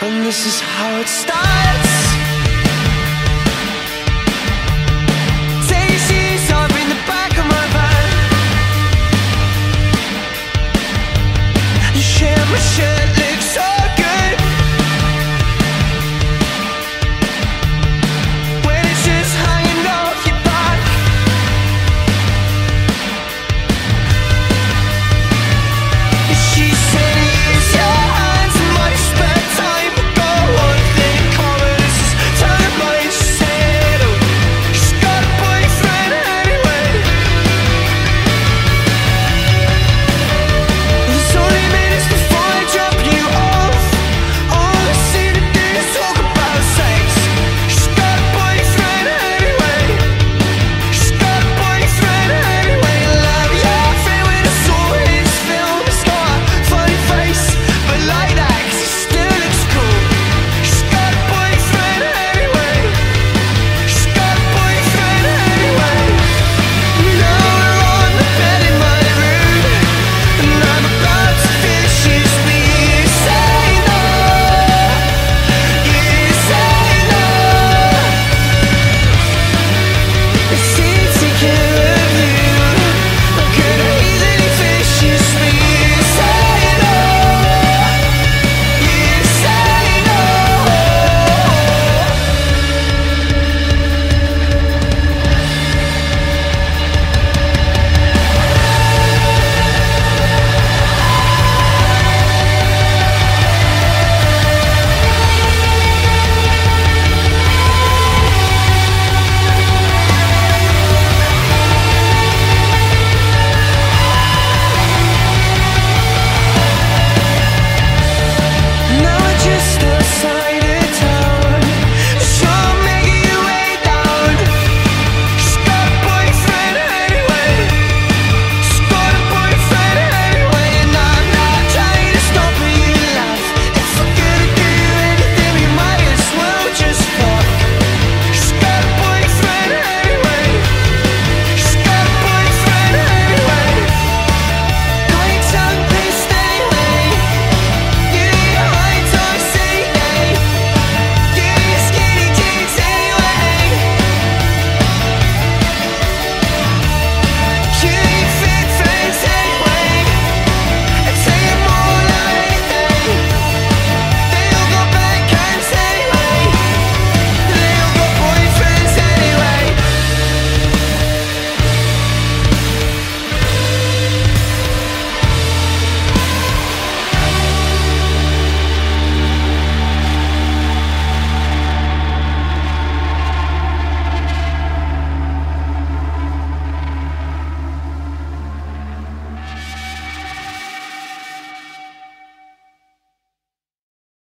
And this is how it starts.